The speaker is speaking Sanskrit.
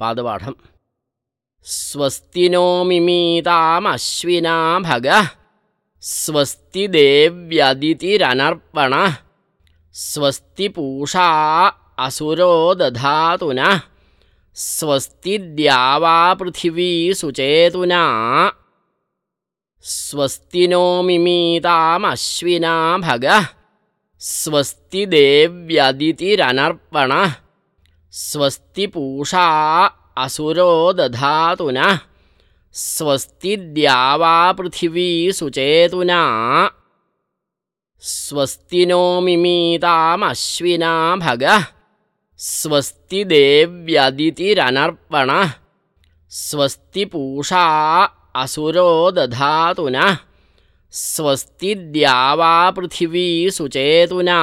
पादपाठं स्वस्ति नो मिमीतामश्विना भगः स्वस्ति देव्यदितिरनर्पण स्वस्ति पूषा असुरो दधातु न स्वस्ति द्यावापृथिवी सुचेतुना स्वस्ति नो मिमीतामश्विना भगः स्वस्ति देव्यदितिरनर्पण स्वस्ति पूषा असुरो दधातु न स्वस्ति द्यावापृथिवी सुचेतुना। स्वस्ति नो मिमीतामश्विना भगः स्वस्ति देव्यदितिरनर्पण स्वस्ति पूषा असुरो दधातु न स्वस्ति द्यावापृथिवी सुचेतुना